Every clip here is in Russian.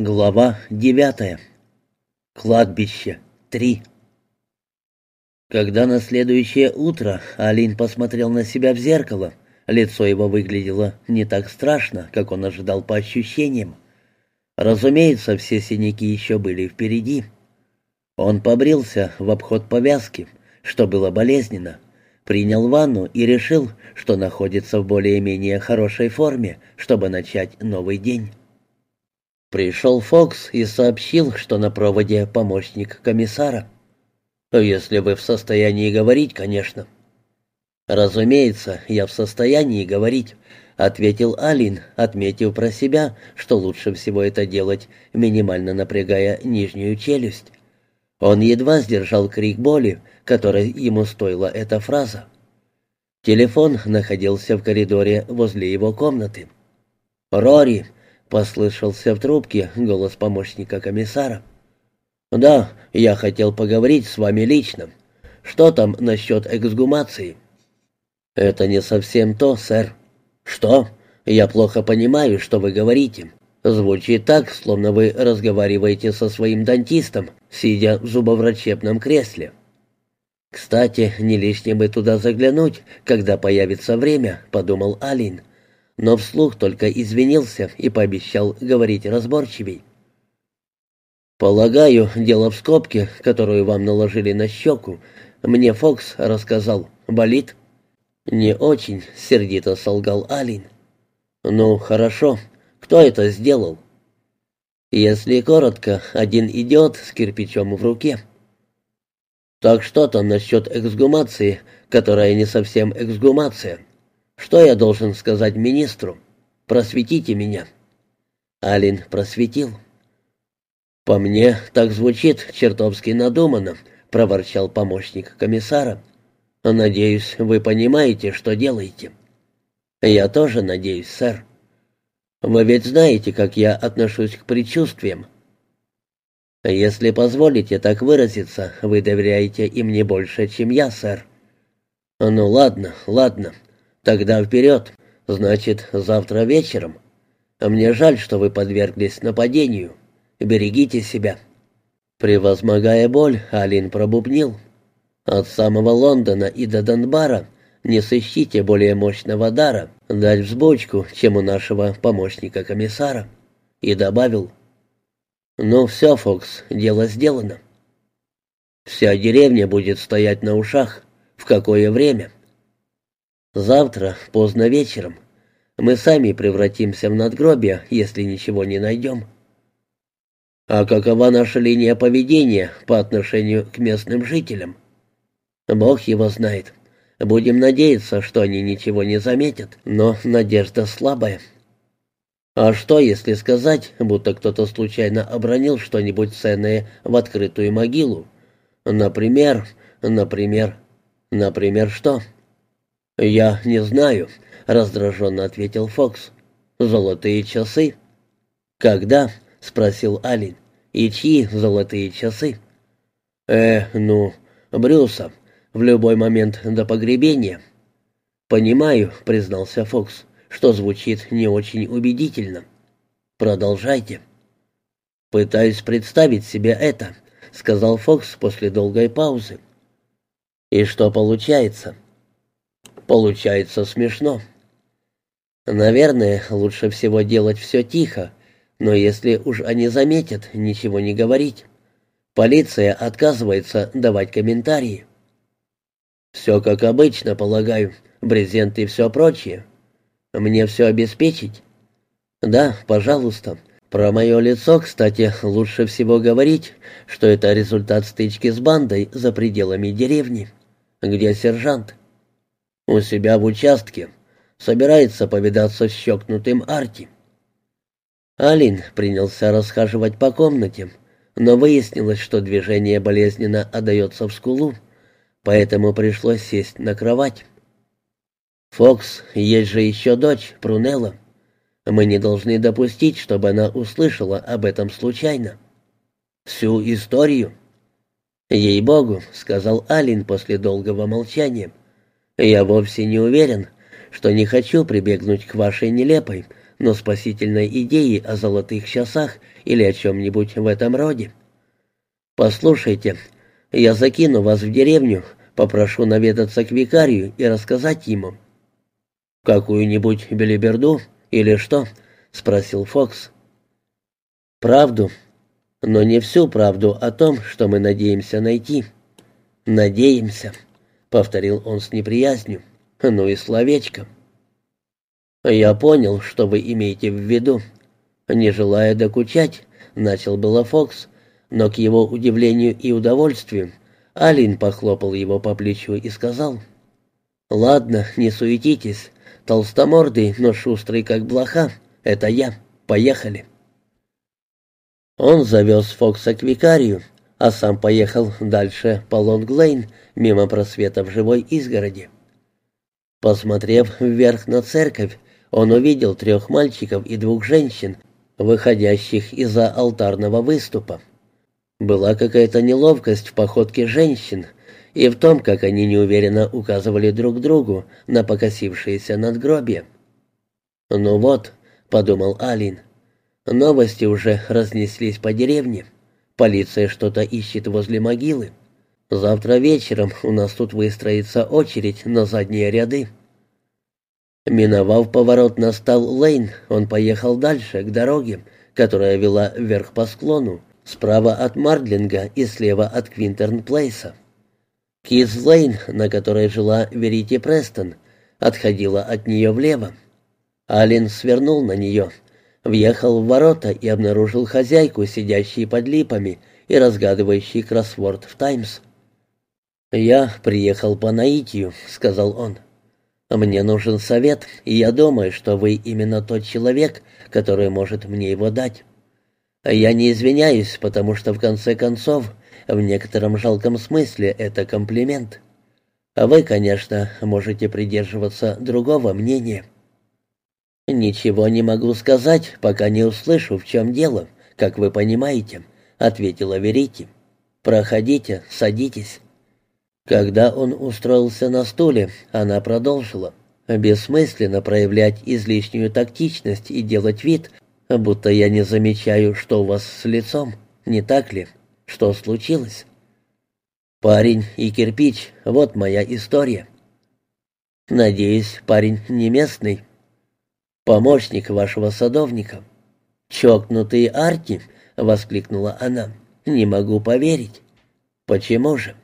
Глава девятая. Кладбище. Три. Когда на следующее утро Алин посмотрел на себя в зеркало, лицо его выглядело не так страшно, как он ожидал по ощущениям. Разумеется, все синяки еще были впереди. Он побрился в обход повязки, что было болезненно, принял ванну и решил, что находится в более-менее хорошей форме, чтобы начать новый день. Пришел Фокс и сообщил, что на проводе помощник комиссара. «Если вы в состоянии говорить, конечно». «Разумеется, я в состоянии говорить», — ответил Алин, отметив про себя, что лучше всего это делать, минимально напрягая нижнюю челюсть. Он едва сдержал крик боли, который ему стоила эта фраза. Телефон находился в коридоре возле его комнаты. «Рори!» Послышался в трубке голос помощника комиссара. «Да, я хотел поговорить с вами лично. Что там насчет эксгумации?» «Это не совсем то, сэр». «Что? Я плохо понимаю, что вы говорите. Звучит так, словно вы разговариваете со своим дантистом, сидя в зубоврачебном кресле». «Кстати, не лишнее бы туда заглянуть, когда появится время», — подумал Алин но вслух только извинился и пообещал говорить разборчивей. «Полагаю, дело в скобке, которую вам наложили на щеку. Мне Фокс рассказал. Болит?» «Не очень», — сердито солгал Алин. «Ну, хорошо. Кто это сделал?» «Если коротко, один идиот с кирпичом в руке». «Так что там насчет эксгумации, которая не совсем эксгумация?» Что я должен сказать министру? Просветите меня. Алин просветил. По мне, так звучит чертовски надуманно, проворчал помощник комиссара. Надеюсь, вы понимаете, что делаете. Я тоже надеюсь, сэр. Вы ведь знаете, как я отношусь к предчувствиям. Если позволите так выразиться, вы доверяете им не больше, чем я, сэр. Ну ладно, ладно, Тогда вперед. Значит, завтра вечером. Мне жаль, что вы подверглись нападению. Берегите себя. Превозмогая боль, Алин пробубнил. От самого Лондона и до Донбара не сыщите более мощного дара дать взбочку, чем у нашего помощника-комиссара. И добавил, «Ну все, Фокс, дело сделано. Вся деревня будет стоять на ушах. В какое время?» Завтра, поздно вечером, мы сами превратимся в надгробие, если ничего не найдем. А какова наша линия поведения по отношению к местным жителям? Бог его знает. Будем надеяться, что они ничего не заметят, но надежда слабая. А что, если сказать, будто кто-то случайно обронил что-нибудь ценное в открытую могилу? Например, например, например, что? «Я не знаю», — раздраженно ответил Фокс. «Золотые часы». «Когда?» — спросил Алин. «И чьи золотые часы?» «Э, ну, Брюса. В любой момент до погребения». «Понимаю», — признался Фокс, — «что звучит не очень убедительно». «Продолжайте». «Пытаюсь представить себе это», — сказал Фокс после долгой паузы. «И что получается?» Получается смешно. Наверное, лучше всего делать все тихо, но если уж они заметят, ничего не говорить. Полиция отказывается давать комментарии. Все как обычно, полагаю, брезент и все прочее. Мне все обеспечить? Да, пожалуйста. Про мое лицо, кстати, лучше всего говорить, что это результат стычки с бандой за пределами деревни. Где сержант? У себя в участке. Собирается повидаться с щекнутым Арти. Алин принялся расхаживать по комнате, но выяснилось, что движение болезненно отдается в скулу, поэтому пришлось сесть на кровать. «Фокс, есть же еще дочь, Прунелла. Мы не должны допустить, чтобы она услышала об этом случайно. Всю историю». «Ей-богу», — сказал Алин после долгого молчания, — «Я вовсе не уверен, что не хочу прибегнуть к вашей нелепой, но спасительной идеи о золотых часах или о чем-нибудь в этом роде. Послушайте, я закину вас в деревню, попрошу наведаться к викарию и рассказать ему. Какую-нибудь белиберду или что? спросил Фокс. Правду, но не всю правду о том, что мы надеемся найти. Надеемся, повторил он с неприязнью. Ну и словечко. Я понял, что вы имеете в виду. Не желая докучать, начал было Фокс, но к его удивлению и удовольствию Алин похлопал его по плечу и сказал, «Ладно, не суетитесь, толстомордый, но шустрый как блоха, это я, поехали». Он завез Фокса к викарию, а сам поехал дальше по Лонг-Лейн, мимо в живой изгороди. Посмотрев вверх на церковь, он увидел трех мальчиков и двух женщин, выходящих из-за алтарного выступа. Была какая-то неловкость в походке женщин и в том, как они неуверенно указывали друг другу на покосившееся надгробие. «Ну вот», — подумал Алин, — «новости уже разнеслись по деревне. Полиция что-то ищет возле могилы. Завтра вечером у нас тут выстроится очередь на задние ряды». Миновав поворот на Стал-Лейн, он поехал дальше, к дороге, которая вела вверх по склону, справа от Мардлинга и слева от Квинтерн-Плейса. Киз-Лейн, на которой жила Верити Престон, отходила от нее влево. Аллен свернул на нее, въехал в ворота и обнаружил хозяйку, сидящей под липами и разгадывающей кроссворд в «Таймс». «Я приехал по наитию», — сказал он. Мне нужен совет, и я думаю, что вы именно тот человек, который может мне его дать. Я не извиняюсь, потому что в конце концов, в некотором жалком смысле это комплимент. А вы, конечно, можете придерживаться другого мнения. Ничего не могу сказать, пока не услышу, в чем дело, как вы понимаете, ответила Верити. Проходите, садитесь. Когда он устроился на стуле, она продолжила. «Бессмысленно проявлять излишнюю тактичность и делать вид, будто я не замечаю, что у вас с лицом, не так ли? Что случилось?» «Парень и кирпич, вот моя история». «Надеюсь, парень не местный?» «Помощник вашего садовника». «Чокнутый Арти!» — воскликнула она. «Не могу поверить». «Почему же?»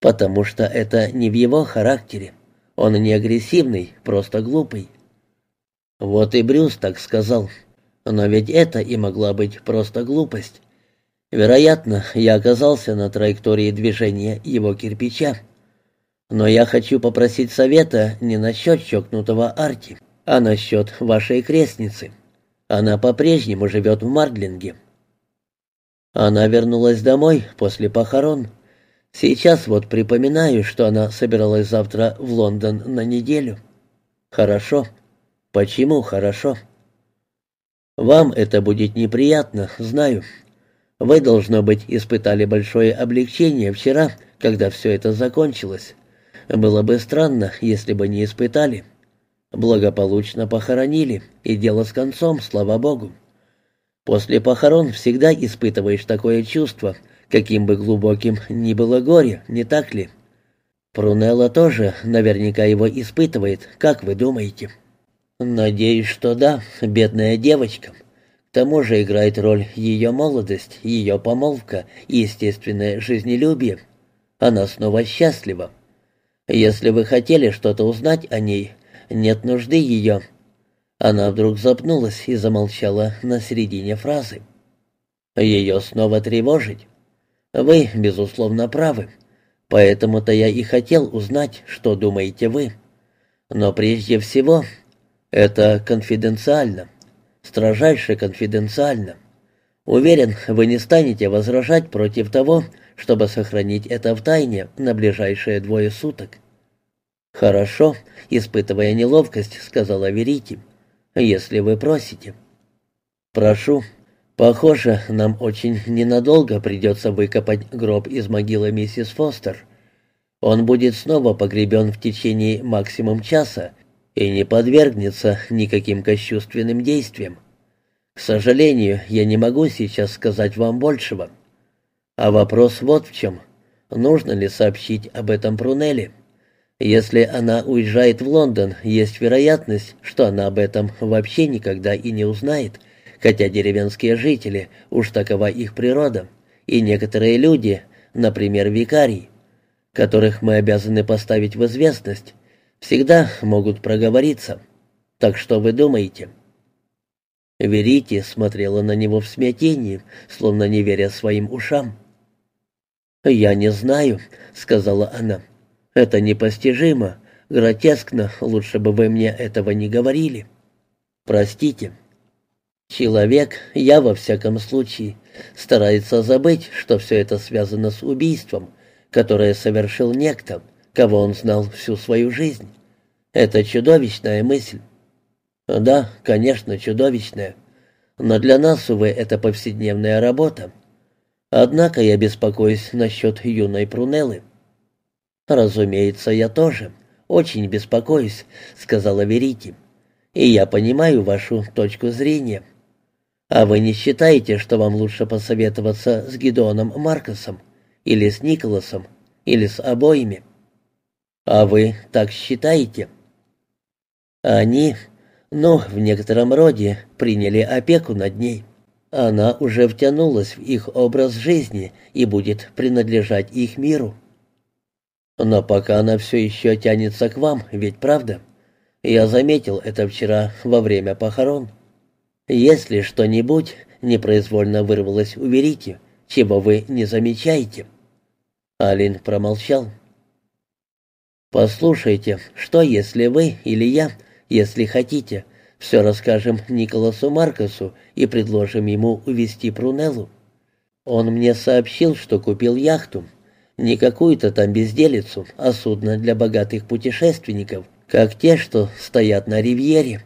потому что это не в его характере. Он не агрессивный, просто глупый. Вот и Брюс так сказал. Но ведь это и могла быть просто глупость. Вероятно, я оказался на траектории движения его кирпича. Но я хочу попросить совета не насчет чокнутого Арти, а насчет вашей крестницы. Она по-прежнему живет в Мардлинге. Она вернулась домой после похорон, Сейчас вот припоминаю, что она собиралась завтра в Лондон на неделю. Хорошо. Почему хорошо? Вам это будет неприятно, знаю. Вы, должно быть, испытали большое облегчение вчера, когда все это закончилось. Было бы странно, если бы не испытали. Благополучно похоронили, и дело с концом, слава богу. После похорон всегда испытываешь такое чувство, каким бы глубоким ни было горе, не так ли? Прунелла тоже наверняка его испытывает, как вы думаете? Надеюсь, что да, бедная девочка. К тому же играет роль ее молодость, ее помолвка и естественное жизнелюбие. Она снова счастлива. Если вы хотели что-то узнать о ней, нет нужды ее. Она вдруг запнулась и замолчала на середине фразы. Ее снова тревожить? Вы, безусловно, правы. Поэтому-то я и хотел узнать, что думаете вы. Но прежде всего, это конфиденциально. Строжайше конфиденциально. Уверен, вы не станете возражать против того, чтобы сохранить это в тайне на ближайшие двое суток. Хорошо, испытывая неловкость, сказала Верити. Если вы просите. Прошу. Похоже, нам очень ненадолго придется выкопать гроб из могилы миссис Фостер. Он будет снова погребен в течение максимум часа, и не подвергнется никаким кощувственным действиям. К сожалению, я не могу сейчас сказать вам большего. А вопрос вот в чем. Нужно ли сообщить об этом Прунелли? Если она уезжает в Лондон, есть вероятность, что она об этом вообще никогда и не узнает, хотя деревенские жители, уж такова их природа, и некоторые люди, например, викарий, которых мы обязаны поставить в известность, всегда могут проговориться. Так что вы думаете?» Верите смотрела на него в смятении, словно не веря своим ушам. «Я не знаю», — сказала она. «Это непостижимо, гротескно, лучше бы вы мне этого не говорили. Простите». Человек, я во всяком случае, старается забыть, что все это связано с убийством, которое совершил некто, кого он знал всю свою жизнь. Это чудовищная мысль. Да, конечно, чудовищная. Но для нас, увы, это повседневная работа. Однако я беспокоюсь насчет юной Прунеллы. Разумеется, я тоже. Очень беспокоюсь, сказала Верити. И я понимаю вашу точку зрения. А вы не считаете, что вам лучше посоветоваться с Гидеоном Маркосом? Или с Николасом? Или с обоими? А вы так считаете? Они, ну, в некотором роде, приняли опеку над ней. Она уже втянулась в их образ жизни и будет принадлежать их миру. Но пока она все еще тянется к вам, ведь правда? Я заметил это вчера во время похорон. Если что-нибудь непроизвольно вырвалось у Верики, чего вы не замечаете. Алин промолчал. «Послушайте, что если вы или я, если хотите, все расскажем Николасу Маркосу и предложим ему увезти Прунеллу? Он мне сообщил, что купил яхту, не какую-то там безделицу, а судно для богатых путешественников, как те, что стоят на ривьере.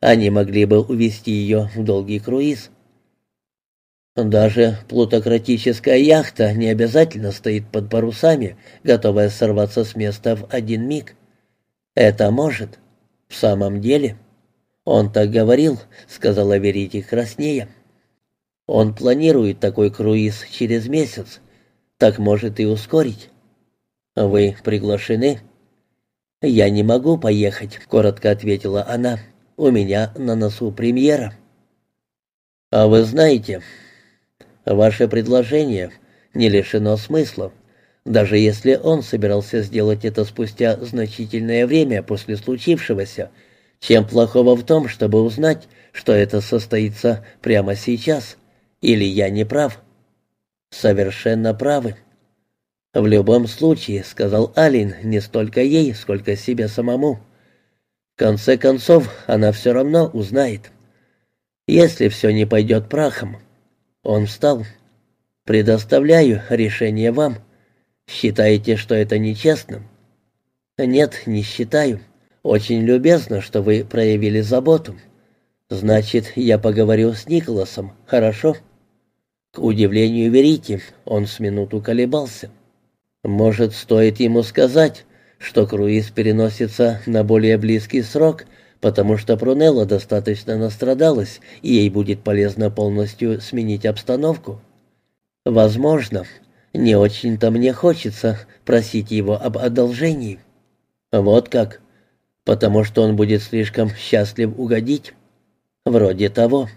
Они могли бы увезти ее в долгий круиз. Даже плутократическая яхта не обязательно стоит под парусами, готовая сорваться с места в один миг. Это может. В самом деле. Он так говорил, сказала Верите краснея. Он планирует такой круиз через месяц. Так может и ускорить. Вы приглашены? Я не могу поехать, коротко ответила она. У меня на носу премьера. А вы знаете, ваше предложение не лишено смысла, даже если он собирался сделать это спустя значительное время после случившегося. Чем плохого в том, чтобы узнать, что это состоится прямо сейчас? Или я не прав? Совершенно правы. В любом случае, сказал Алин, не столько ей, сколько себе самому. В конце концов, она все равно узнает. Если все не пойдет прахом. Он встал. «Предоставляю решение вам. Считаете, что это нечестно?» «Нет, не считаю. Очень любезно, что вы проявили заботу. Значит, я поговорю с Николасом, хорошо?» К удивлению Верите, он с минуту колебался. «Может, стоит ему сказать, что круиз переносится на более близкий срок, потому что Прунелла достаточно настрадалась, и ей будет полезно полностью сменить обстановку. Возможно, не очень-то мне хочется просить его об одолжении. Вот как. Потому что он будет слишком счастлив угодить. Вроде того.